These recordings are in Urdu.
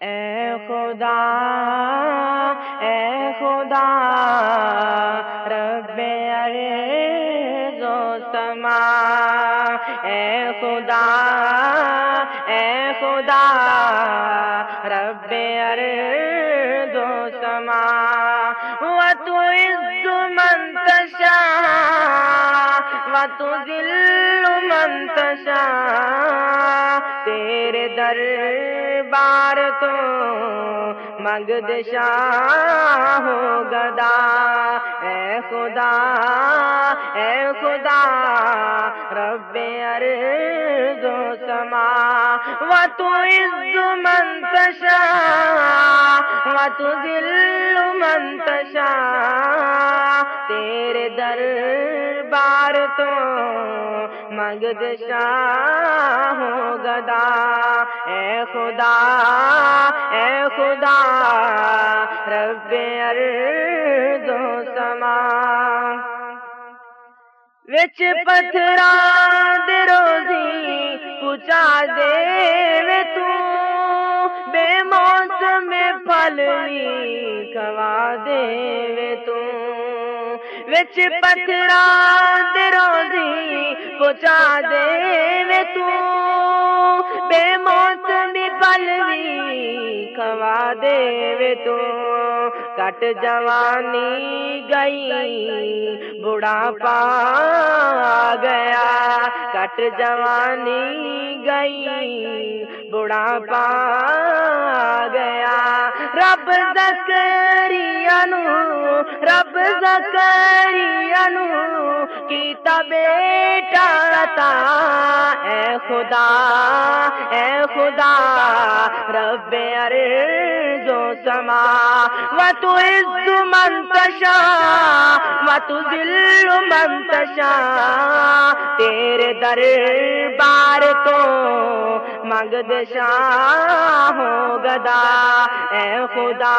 اے خدا اے خدا رب ارض و سما۔ اے خدا اے خدا رب ارض و سما۔ و تو عز من تشا و تو ذل من تشا تیرے در بار تو مگد شاہ ہو گدا۔ اے خدا اے خدا، رب ارض و سما۔ و تو عز منتشا، و تو ذل منتشا۔ تیرے در بار تو مگد شاہ گدا اے خدا اے خدا رب ارض و سما۔ وچ پتھرا دے روزی پچا دے وے تو۔ بے موسم پھل کھوا دے تو۔ وچ پتھرا دے روزی پچا دے وے تو۔ بے موت موسمی پلوی کھوا دے وے تو۔ کٹ جوانی گئی بڑھا پا گیا۔ کٹ جوانی گئی بڑھا پا گیا۔ رب زکریا نو، رب زکریا نو، کیتا بیٹا خدا، اے خدا، رب ارض و سما، و تو عز من تشا و تو ذل من تشا تیرے در بار تو مگد شاہ ہو گدا، اے خدا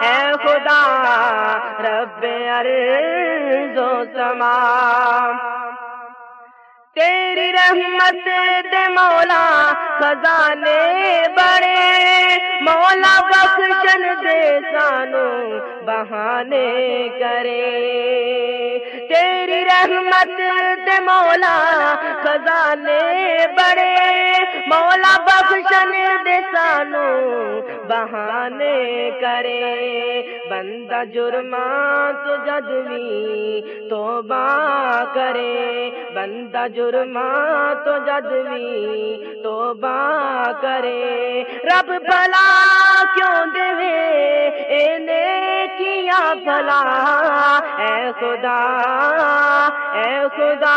اے خدا، رب ارض و سما۔ تیری رحمت دے مولا خزانے بڑے۔ مولا بخشن دے سانو بہانے کرے۔ تیری رحمت دے مولا خزانے بڑے۔ مولا بخشن دے سانو بہانے کرے۔ بندہ جرما تو جدوی توبہ کرے۔ بندہ جرما تو جدوی توبہ کرے۔ رب بھلا کیوں دے؟ اے کیا بھلا۔ اے خدا اے خدا